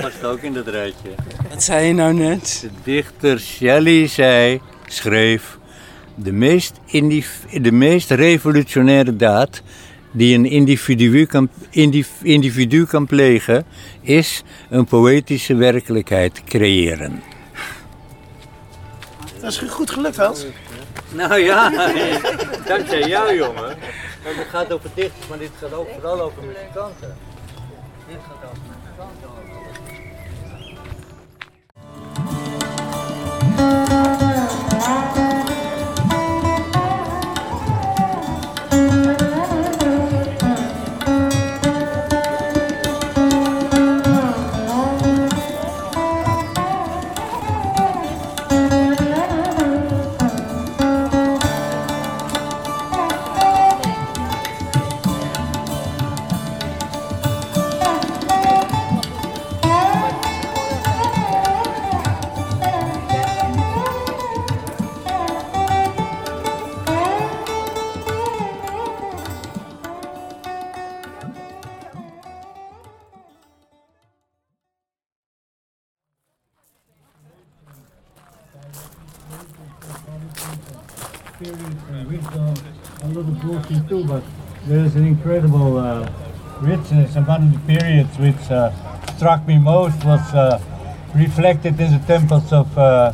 Past ook in dat rijtje. Wat zei je nou net? De dichter Shelley zei, schreef... De meest, de meest revolutionaire daad die een individu kan, individu kan plegen... is een poëtische werkelijkheid creëren. Dat is goed gelukt, Hans. Nou ja, dankzij jou jongen. Want het gaat over dichters, maar dit gaat ook vooral over muzikanten. Dit gaat over a lot of bullshit too, but there's an incredible uh, richness. And one of the periods which uh, struck me most was uh, reflected in the temples of uh,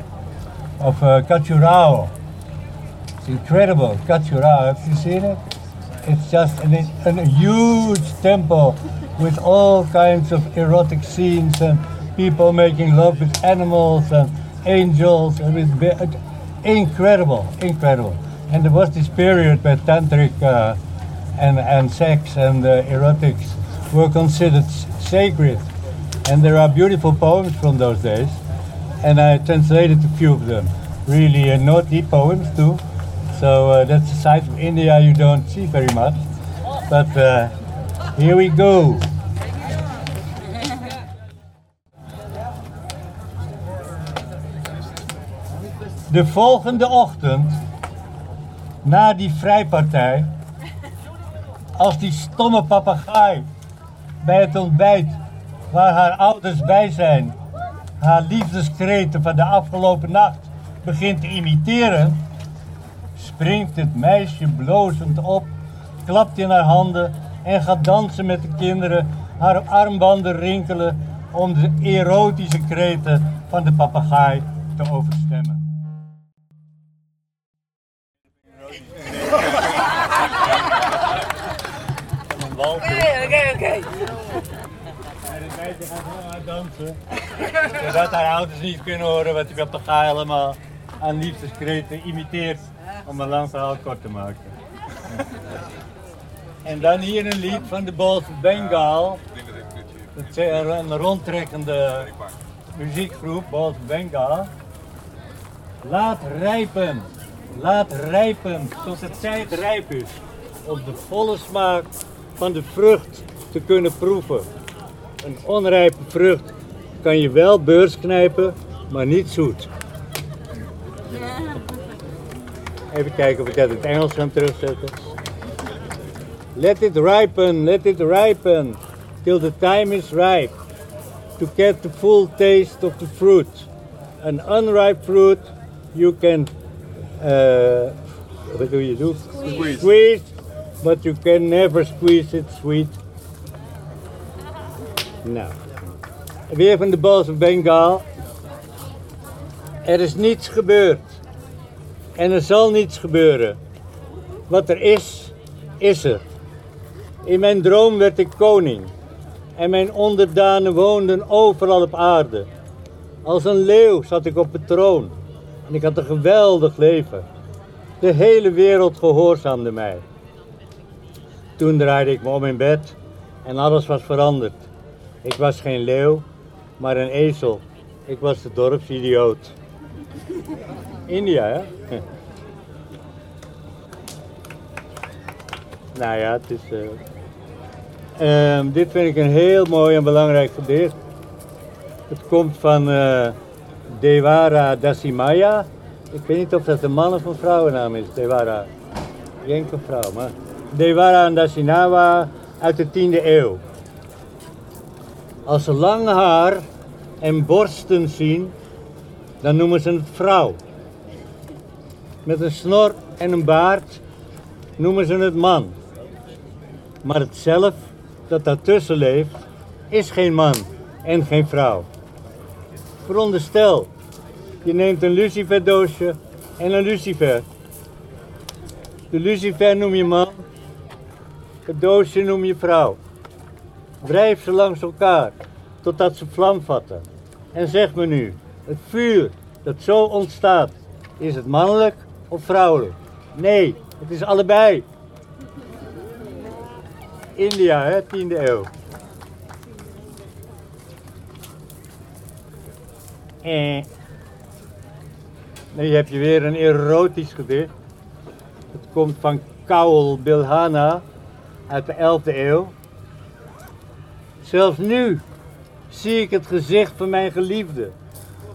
of uh, Kachurao. It's incredible, Kachurao. Have you seen it? It's just an, an, a huge temple with all kinds of erotic scenes and people making love with animals and angels and with be- incredible, incredible. And there was this period where tantric uh, and, and sex and uh, erotics were considered sacred. And there are beautiful poems from those days. And I translated a few of them. Really uh, naughty poems too. So uh, that's a side of India you don't see very much. But uh, here we go. De volgende ochtend, na die vrijpartij, als die stomme papegaai bij het ontbijt waar haar ouders bij zijn, haar liefdeskreten van de afgelopen nacht begint te imiteren, springt het meisje blozend op, klapt in haar handen en gaat dansen met de kinderen, haar armbanden rinkelen om de erotische kreten van de papegaai te overstemmen. Oké, oké, oké. En het meisje gaat heel hard dansen, zodat haar ouders niet kunnen horen wat die papegaai allemaal aan liefdeskreten imiteert om een lang verhaal kort te maken. En dan hier een lied van de of Bengal. Dat is een rondtrekkende muziekgroep, of Bengal. Laat rijpen, laat rijpen tot de tijd rijp is. Om de volle smaak van de vrucht te kunnen proeven. Een onrijpe vrucht kan je wel beurs knijpen, maar niet zoet. Even kijken of ik dat in het Engels kan terugzetten. Let it ripen, let it ripen, till the time is ripe, to get the full taste of the fruit. An unripe fruit you can, uh, what do you do? Squeeze. Squeeze, but you can never squeeze it sweet. Nou, weer van de of Bengal. Er is niets gebeurd. En er zal niets gebeuren. Wat er is, is er. In mijn droom werd ik koning. En mijn onderdanen woonden overal op aarde. Als een leeuw zat ik op de troon. En ik had een geweldig leven. De hele wereld gehoorzaamde mij. Toen draaide ik me om in bed en alles was veranderd. Ik was geen leeuw, maar een ezel. Ik was de dorpsidioot. India, hè? nou ja, het is. eh, ehm, dit vind ik een heel mooi en belangrijk gedicht. Het komt van eh, Dewara Dasimaya. Ik weet niet of dat een man of een vrouwennaam is, Dewara. Ik denk een vrouw, maar. Dewara Dasinawa uit de 10e eeuw. Als ze lang haar en borsten zien, dan noemen ze het vrouw. Met een snor en een baard noemen ze het man. Maar het zelf dat daartussen leeft, is geen man en geen vrouw. Veronderstel, je neemt een luciferdoosje en een lucifer. De lucifer noem je man, het doosje noem je vrouw. Wrijf ze langs elkaar totdat ze vlam vatten. En zeg me nu, het vuur dat zo ontstaat, is het mannelijk of vrouwelijk? Nee, het is allebei. India, hè, 10e eeuw. Eh. Nu heb je weer een erotisch gedicht. Het komt van Kaul Bilhana uit de 11e eeuw. Zelfs nu zie ik het gezicht van mijn geliefde.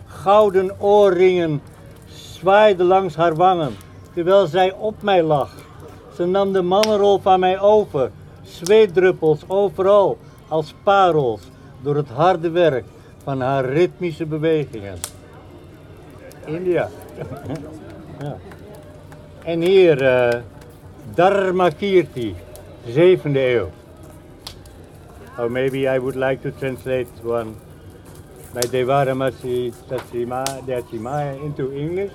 Gouden oorringen zwaaiden langs haar wangen, terwijl zij op mij lag. Ze nam de mannenrol van mij over, zweetdruppels overal, als parels, door het harde werk van haar ritmische bewegingen. India. ja. En hier uh, Dharmakirti, 7e eeuw. Or maybe I would like to translate one by Devaramasi Tatsimaya into English.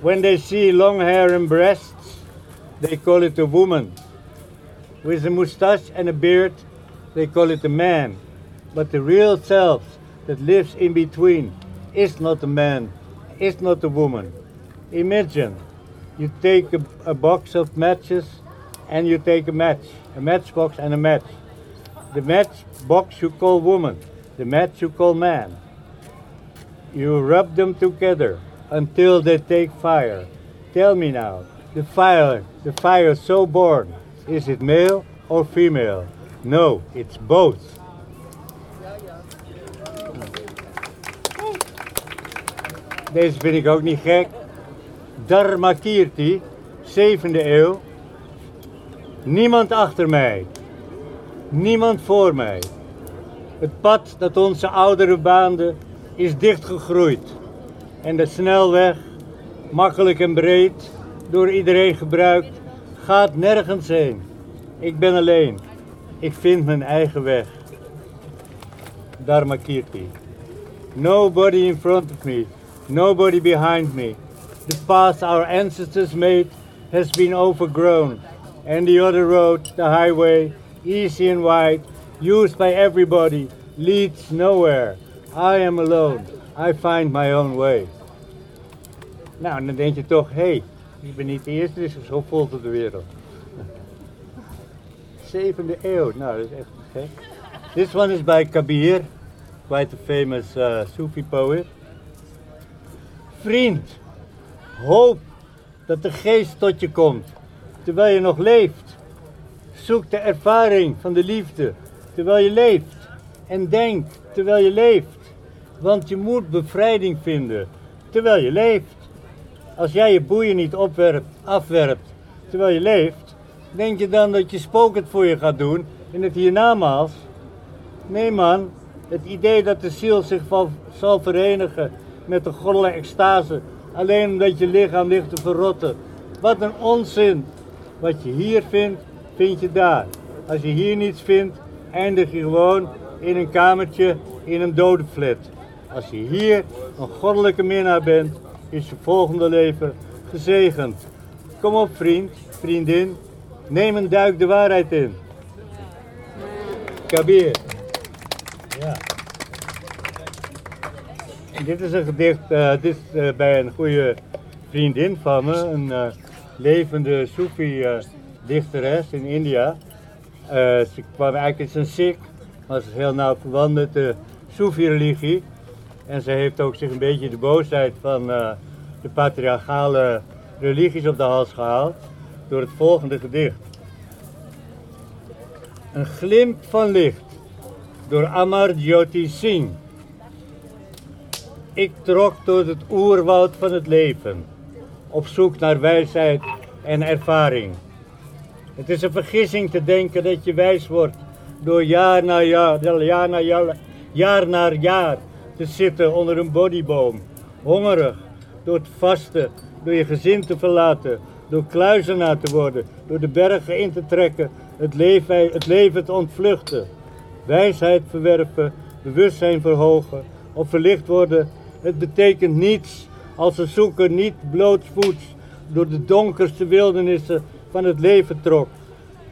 When they see long hair and breasts, they call it a woman. With a mustache and a beard, they call it a man. But the real self that lives in between is not a man, is not a woman. Imagine you take a, a box of matches and you take a match, a matchbox and a match. The matchbox you call woman, the match you call man. You rub them together until they take fire. Tell me now, the fire, the fire so born, is it male or female? No, it's both. Deze vind ik ook niet gek. Dharmakirti, 7e eeuw. Niemand achter mij. Niemand voor mij. Het pad dat onze ouderen baanden is dichtgegroeid. En de snelweg, makkelijk en breed, door iedereen gebruikt, gaat nergens heen. Ik ben alleen. Ik vind mijn eigen weg. Dharmakirti. Nobody in front of me, nobody behind me. The path our ancestors made has been overgrown, and the other road, the highway, easy and wide, used by everybody, leads nowhere. I am alone. I find my own way. Nou, dan denk je toch, hé, hey, ik ben niet de eerste, dus zo voelt het de wereld. Zevende eeuw, nou dat is echt gek. This one is by Kabir, quite a famous uh, Sufi poet. Vriend, hoop dat de geest tot je komt, terwijl je nog leeft. Zoek de ervaring van de liefde, terwijl je leeft. En denk, terwijl je leeft. Want je moet bevrijding vinden, terwijl je leeft. Als jij je boeien niet opwerpt, afwerpt, terwijl je leeft, denk je dan dat je spook het voor je gaat doen in het hiernamaals? Nee man, het idee dat de ziel zich zal verenigen met de goddelijke extase, alleen omdat je lichaam ligt te verrotten. Wat een onzin. Wat je hier vindt, vind je daar. Als je hier niets vindt, eindig je gewoon in een kamertje in een dode flat. Als je hier een goddelijke minnaar bent, is je volgende leven gezegend. Kom op vriend, vriendin, neem een duik de waarheid in. Kabir. Ja. Dit is een gedicht, uh, dit is uh, bij een goede vriendin van me, een uh, levende Sufi-dichteres in India. ze kwam eigenlijk in zijn Sikh, maar ze heel nauw verwant met de Sufi-religie. En ze heeft ook zich een beetje de boosheid van de patriarchale religies op de hals gehaald door het volgende gedicht. Een glimp van licht door Amar Jyoti Singh. Ik trok door het oerwoud van het leven, op zoek naar wijsheid en ervaring. Het is een vergissing te denken dat je wijs wordt door jaar na jaar, jaar na jaar, jaar na jaar te zitten onder een bodyboom. Hongerig, door het vasten, door je gezin te verlaten, door kluizenaar te worden, door de bergen in te trekken, het leven, het leven te ontvluchten. Wijsheid verwerven, bewustzijn verhogen of verlicht worden. Het betekent niets als ze zoeken niet blootsvoets door de donkerste wildernissen van het leven trok.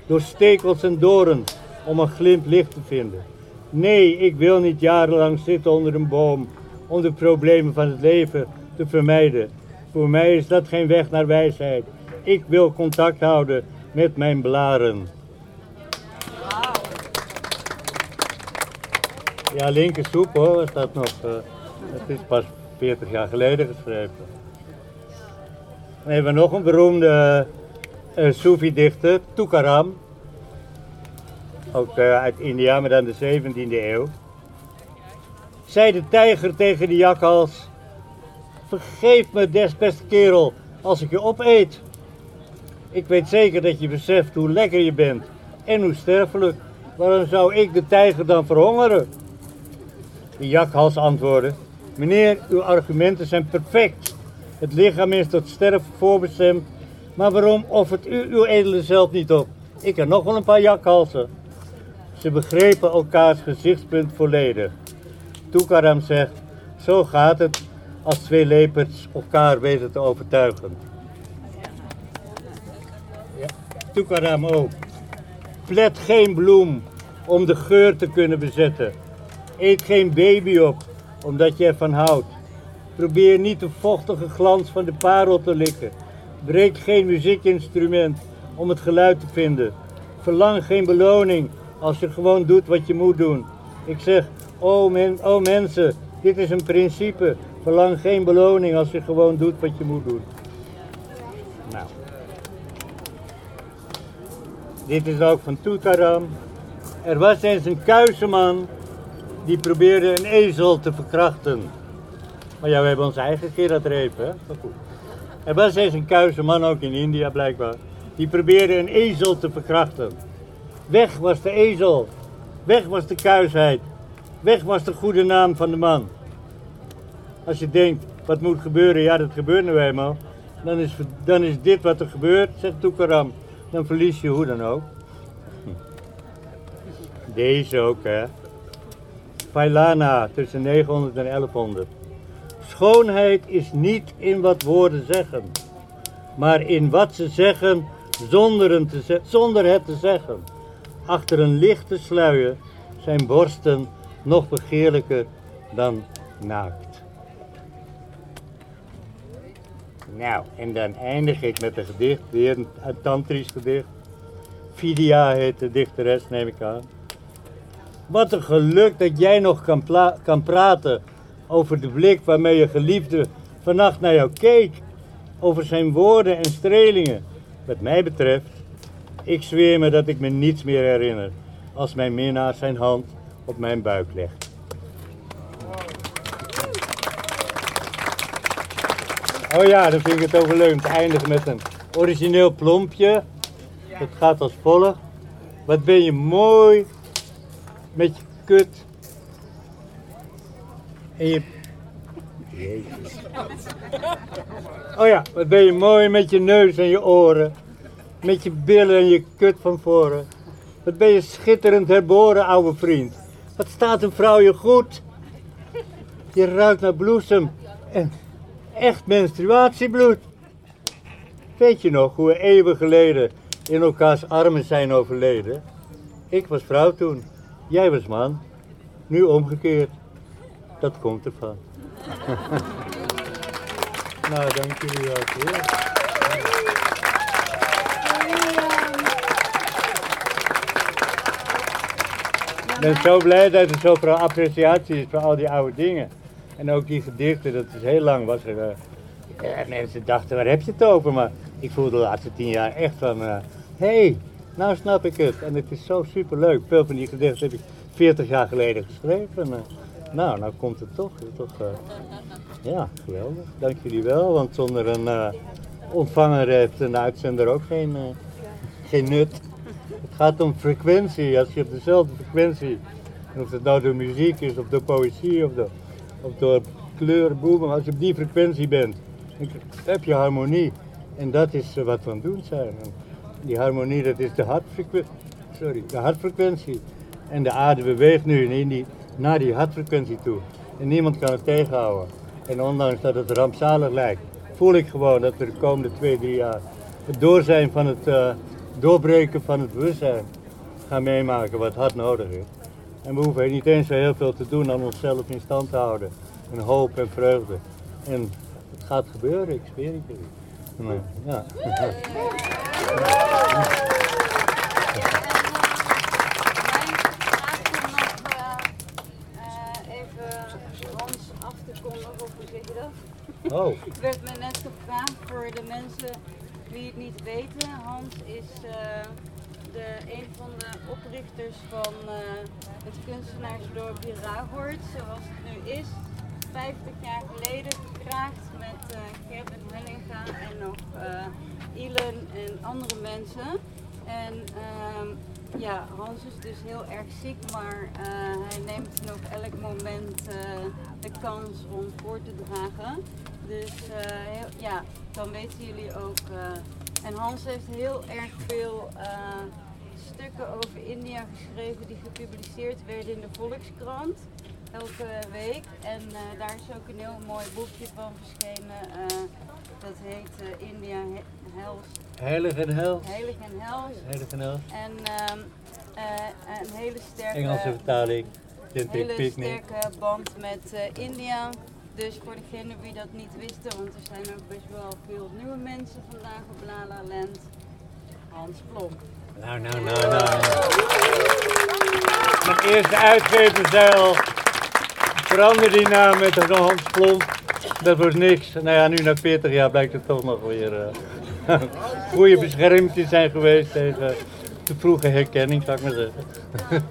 Door stekels en doren om een glimp licht te vinden. Nee, ik wil niet jarenlang zitten onder een boom om de problemen van het leven te vermijden. Voor mij is dat geen weg naar wijsheid. Ik wil contact houden met mijn blaren. Ja, linker soep hoor, dat nog. Het is pas 40 jaar geleden geschreven. Dan hebben we nog een beroemde uh, Sufi-dichter, Tukaram. Ook uh, uit India, maar dan de 17e eeuw. Zei de tijger tegen de jakhals: Vergeef me, des beste kerel, als ik je opeet. Ik weet zeker dat je beseft hoe lekker je bent en hoe sterfelijk. Waarom zou ik de tijger dan verhongeren? De jakhals antwoordde: Meneer, uw argumenten zijn perfect. Het lichaam is tot sterven voorbestemd. Maar waarom offert u uw edele zelf niet op? Ik heb nog wel een paar jakhalzen. Ze begrepen elkaars gezichtspunt volledig. Toekaram zegt: Zo gaat het als twee lepers elkaar weten te overtuigen. Ja, Toekaram ook. Plet geen bloem om de geur te kunnen bezetten. Eet geen baby op omdat je ervan houdt. Probeer niet de vochtige glans van de parel te likken. Breek geen muziekinstrument om het geluid te vinden. Verlang geen beloning als je gewoon doet wat je moet doen. Ik zeg, oh, men, oh mensen, dit is een principe. Verlang geen beloning als je gewoon doet wat je moet doen. Nou. Dit is ook van Toetaram. Er was eens een kuiseman die probeerde een ezel te verkrachten. Maar ja, we hebben onze eigen Gerard hè? Er was eens een kuise man, ook in India blijkbaar, die probeerde een ezel te verkrachten. Weg was de ezel, weg was de kuisheid, weg was de goede naam van de man. Als je denkt, wat moet gebeuren? Ja, dat gebeurt nu eenmaal. Dan is, dan is dit wat er gebeurt, zegt Toekaram. Dan verlies je hoe dan ook. Deze ook, hè. Pailana tussen 900 en 1100. Schoonheid is niet in wat woorden zeggen, maar in wat ze zeggen zonder, te zonder het te zeggen. Achter een lichte sluier zijn borsten nog begeerlijker dan naakt. Nou, en dan eindig ik met een gedicht, weer een, een tantrisch gedicht. Fidia heet de dichteres, neem ik aan. Wat een geluk dat jij nog kan, kan praten over de blik waarmee je geliefde vannacht naar jou keek. Over zijn woorden en strelingen. Wat mij betreft, ik zweer me dat ik me niets meer herinner als mijn minnaar zijn hand op mijn buik legt. Oh ja, dan vind ik het ook leuk om te eindigen met een origineel plompje. Het gaat als volgt. Wat ben je mooi met je kut. En je... Jezus. Oh ja, wat ben je mooi met je neus en je oren. Met je billen en je kut van voren. Wat ben je schitterend herboren, oude vriend. Wat staat een vrouw je goed. Je ruikt naar bloesem en echt menstruatiebloed. Weet je nog hoe we eeuwen geleden in elkaars armen zijn overleden? Ik was vrouw toen. Jij was man, nu omgekeerd. Dat komt ervan. nou, dank jullie wel. Ik ben zo blij dat er zoveel appreciatie is voor al die oude dingen. En ook die gedichten, dat is heel lang was er. Uh, mensen dachten, waar heb je het over? Maar ik voel de laatste tien jaar echt van, hé, uh, hey, nou snap ik het. En het is zo superleuk. Veel van die gedichten heb ik 40 jaar geleden geschreven. Uh, nou, nou komt het toch. toch uh, ja, geweldig. Dank jullie wel. Want zonder een uh, ontvanger heeft een uitzender ook geen, geen nut. Het gaat om frequentie. Als je op dezelfde frequentie, en of het nou door muziek is, of door poëzie, of door, of als je op die frequentie bent, heb je harmonie. En dat is eh, wat we aan het doen zijn. Die harmonie, dat is de hartfrequentie. Sorry, de hartfrequentie. En de aarde beweegt nu in die, naar die hartfrequentie toe. En niemand kan het tegenhouden. En ondanks dat het rampzalig lijkt, voel ik gewoon dat we de komende twee, drie jaar het doorzijn van het uh, doorbreken van het bewustzijn gaan meemaken wat hard nodig is. En we hoeven niet eens zo heel veel te doen aan onszelf in stand te houden. En hoop en vreugde. En het gaat gebeuren, ik zweer het jullie. Ja. Oh. Ik werd me net gevraagd voor de mensen die het niet weten. Hans is uh, de, een van de oprichters van uh, het kunstenaarsdorpje Ragort, zoals het nu is. 50 jaar geleden gevraagd met uh, Gerben Hellinga en nog Ilen en andere mensen. En ehm, ja, Hans is dus heel erg ziek, maar hij neemt nog elk moment de kans om voor te dragen. Dus uh, ja, dan weten jullie ook. En Hans heeft heel erg veel stukken over India geschreven die gepubliceerd werden in de Volkskrant. Elke week. En daar is ook een heel mooi boekje van verschenen. Dat heet India Hels. Heilig en Hels. Heilig en Hels. Heilig en. En ehm, een hele sterke... Engelse vertaling. Een hele sterke band met India. Dus voor degene die dat niet wisten, want er zijn ook best wel veel nieuwe mensen vandaag op Lala Land. Hans Plom. Nou, nou, nou, nou. Mijn eerste uitgeverzeil. Verander die naam met Hans Plom. Dat was niks. Nou ja, nu na 40 jaar blijkt het toch nog weer uh, goede te zijn geweest tegen de vroege herkenning, zou ik maar zeggen.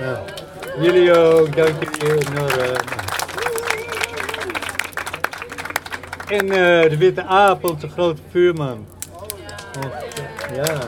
ja. Jullie ook, dank jullie enorm. En uh, de Witte Aap, onze grote vuurman. Ja.